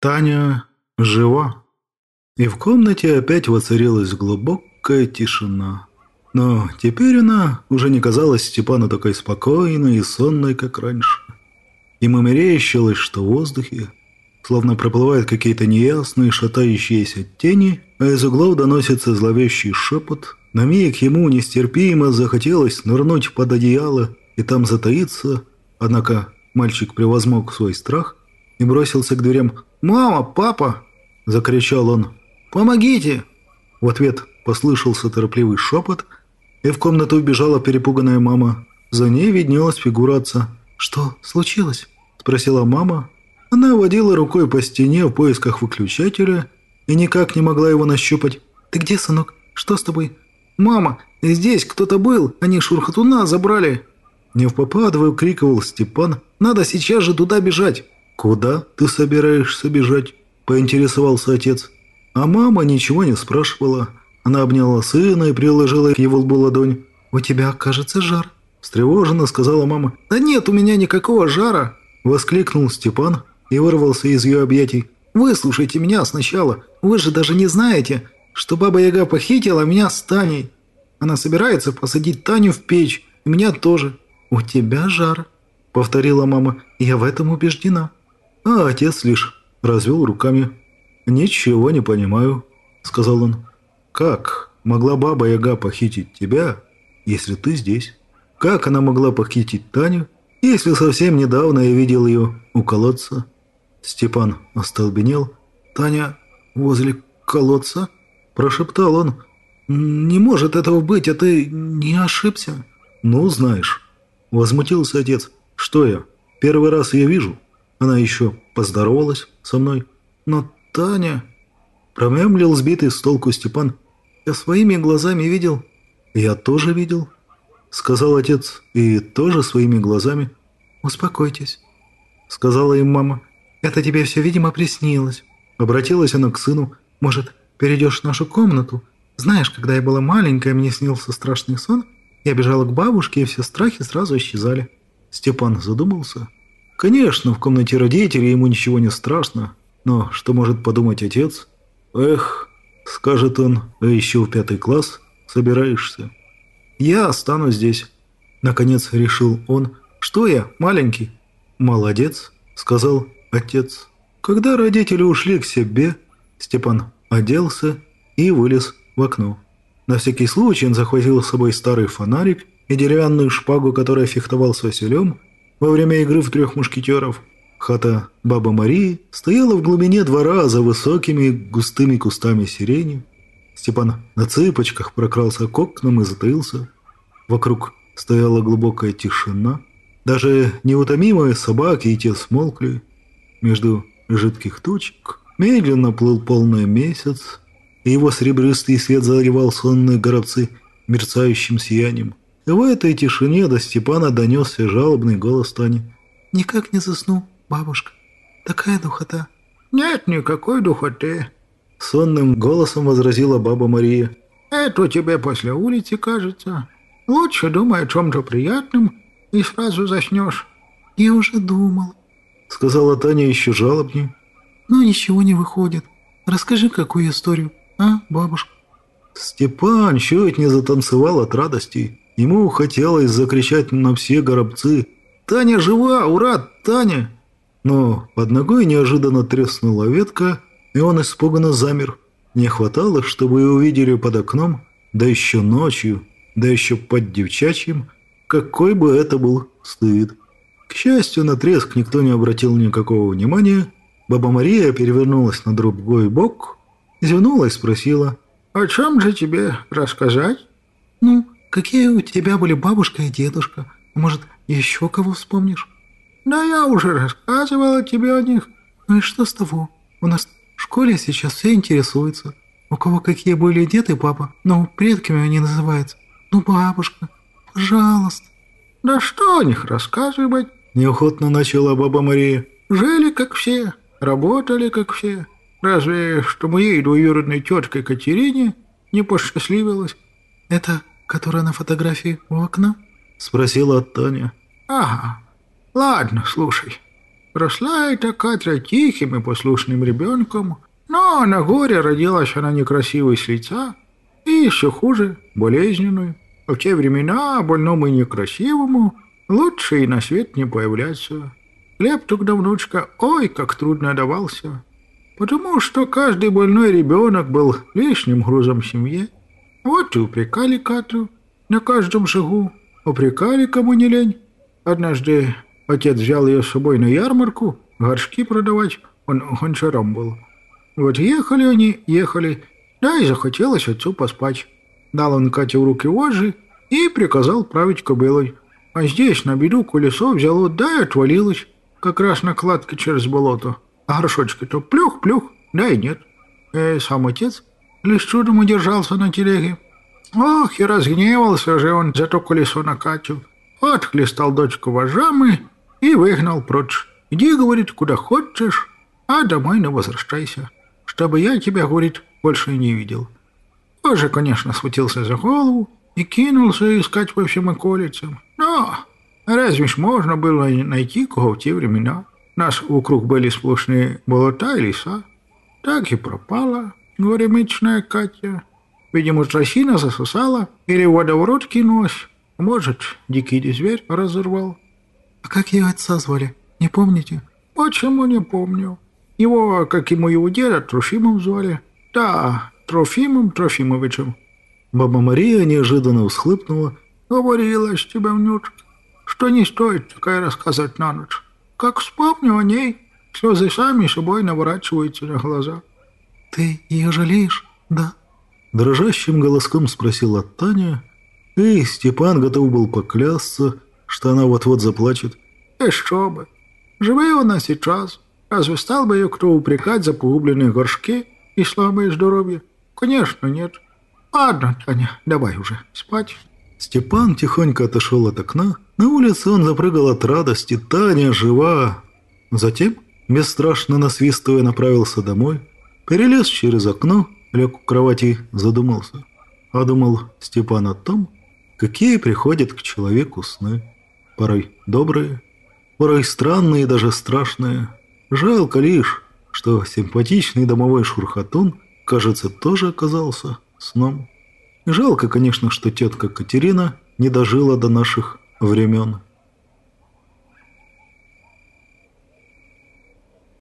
Таня жива. И в комнате опять воцарилась глубокая тишина. Но теперь она уже не казалась Степану такой спокойной и сонной, как раньше. Ему мерещилось, что в воздухе словно проплывают какие-то неясные шатающиеся тени, а из углов доносится зловещий шепот. На миг ему нестерпимо захотелось нырнуть под одеяло и там затаиться, однако мальчик превозмог свой страх и бросился к дверям. «Мама! Папа!» – закричал он. «Помогите!» В ответ послышался торопливый шепот, и в комнату убежала перепуганная мама. За ней виднелась фигура отца. «Что случилось?» – спросила мама, она водила рукой по стене в поисках выключателя и никак не могла его нащупать. «Ты где, сынок? Что с тобой?» «Мама, здесь кто-то был, они Шурхатуна забрали!» Не в попад выкрикивал Степан. «Надо сейчас же туда бежать!» «Куда ты собираешься бежать?» – поинтересовался отец. А мама ничего не спрашивала. Она обняла сына и приложила к его лбу ладонь. «У тебя, кажется, жар», – встревоженно сказала мама. «Да нет у меня никакого жара!» – воскликнул Степан, и вырвался из ее объятий. «Выслушайте меня сначала. Вы же даже не знаете, что Баба-Яга похитила меня с Таней. Она собирается посадить Таню в печь, и меня тоже. У тебя жар», — повторила мама. «Я в этом убеждена». А отец лишь развел руками. «Ничего не понимаю», — сказал он. «Как могла Баба-Яга похитить тебя, если ты здесь? Как она могла похитить Таню, если совсем недавно я видел ее у колодца?» Степан остолбенел. «Таня возле колодца?» – прошептал он. «Не может этого быть, а ты не ошибся?» «Ну, знаешь», – возмутился отец. «Что я? Первый раз ее вижу. Она еще поздоровалась со мной. Но Таня...» Промямлил сбитый с толку Степан. «Я своими глазами видел». «Я тоже видел», — сказал отец. «И тоже своими глазами». «Успокойтесь», — сказала им мама. «Это тебе все, видимо, приснилось». Обратилась она к сыну. «Может, перейдешь в нашу комнату? Знаешь, когда я была маленькая, мне снился страшный сон. Я бежала к бабушке, и все страхи сразу исчезали». Степан задумался. «Конечно, в комнате родителей ему ничего не страшно. Но что может подумать отец? Эх, скажет он, а еще в пятый класс собираешься. Я останусь здесь. Наконец решил он. Что я, маленький? Молодец, сказал отец. Когда родители ушли к себе, Степан оделся и вылез в окно. На всякий случай он захватил с собой старый фонарик и деревянную шпагу, которая фехтовал с Василем во время игры в трех мушкетеров. Хата Баба Марии стояла в глубине двора за высокими густыми кустами сирени. Степан на цыпочках прокрался к окнам и затаился. Вокруг стояла глубокая тишина. Даже неутомимые собаки и те смолкли. Между жидких точек медленно плыл полный месяц, и его серебристый свет заливал сонные горобцы мерцающим сиянием. И в этой тишине до Степана донесся жалобный голос Тани. «Никак не засну, бабушка. Такая духота». «Нет никакой духоты», — сонным голосом возразила баба Мария. «Это тебе после улицы кажется. Лучше думай о чем-то приятном и сразу заснешь». «Я уже думал», — сказала Таня еще жалобнее. «Но ничего не выходит. Расскажи, какую историю, а, бабушка?» Степан чуть не затанцевал от радости. Ему хотелось закричать на все горобцы. «Таня жива! Ура, Таня!» Но под ногой неожиданно треснула ветка, и он испуганно замер. Не хватало, чтобы его увидели под окном, да еще ночью, да еще под девчачьим. Какой бы это был стыд. К счастью, на треск никто не обратил никакого внимания. Баба Мария перевернулась на другой бок, зевнула и спросила. «О чем же тебе рассказать?» «Ну, какие у тебя были бабушка и дедушка? Может, еще кого вспомнишь?» «Да я уже рассказывала тебе о них». «Ну и что с того? У нас в школе сейчас все интересуются. У кого какие были дед и папа, но предками они называются. Ну, бабушка, пожалуйста». «Да что о них рассказывать?» Неохотно начала баба Мария. «Жили, как все, работали, как все. Разве что моей двоюродной тетке Катерине не посчастливилось?» «Это которая на фотографии у окна?» Спросила Таня. «Ага. Ладно, слушай. Росла эта Катря тихим и послушным ребенком, но на горе родилась она некрасивой с лица и еще хуже, болезненной. В те времена больному и некрасивому лучше и на свет не появляться. Хлеб тогда, внучка, ой, как трудно давался. Потому что каждый больной ребенок был лишним грузом семье. Вот и упрекали Катрю на каждом шагу. Упрекали, кому не лень. Однажды отец взял ее с собой на ярмарку, горшки продавать, он гончаром был. Вот ехали они, ехали, да и захотелось отцу поспать. Дал он Кате в руки вожжи и приказал править кобылой. А здесь на беду колесо взяло, да и отвалилось, как раз на кладке через болото. А горшочки-то плюх-плюх, да и нет. Э, сам отец лишь чудом удержался на телеге. Ох, и разгневался же он за то колесо на Катю. Отхлестал дочку вожжами и выгнал прочь. Иди, говорит, куда хочешь, а домой не возвращайся, чтобы я тебя, говорит, больше не видел. Тоже, конечно, схватился за голову и кинулся искать по всем околицам. Но разве ж можно было найти кого в те времена? Нас вокруг были сплошные болота и леса. Так и пропала горемычная Катя. Видимо, тросина засосала или в водоворот кинулась. Может, дикий зверь разорвал. А как ее отца звали? Не помните? Почему не помню? Его, как и моего деда, Трофимом звали. Да, Трофимом Трофимовичем. Баба Мария неожиданно усхлыпнула. Говорила с тебя, внучка, что не стоит такая рассказать на ночь. Как вспомню о ней, слезы сами собой наворачиваются на глаза. Ты ее жалеешь, да? Дрожащим голоском спросила Таня, и Степан готов был поклясться, что она вот-вот заплачет. И что бы, живи она сейчас, разве стал бы ее кто упрекать за погубленные горшки и слабое здоровье? Конечно, нет. Ладно, Таня, давай уже спать. Степан тихонько отошел от окна. На улице он запрыгал от радости. Таня жива. Затем, бесстрашно насвистывая, направился домой. Перелез через окно лег в кровати, задумался. А думал Степан о том, какие приходят к человеку сны. Порой добрые, порой странные и даже страшные. Жалко лишь, что симпатичный домовой шурхатун, кажется, тоже оказался сном. Жалко, конечно, что тетка Катерина не дожила до наших времен.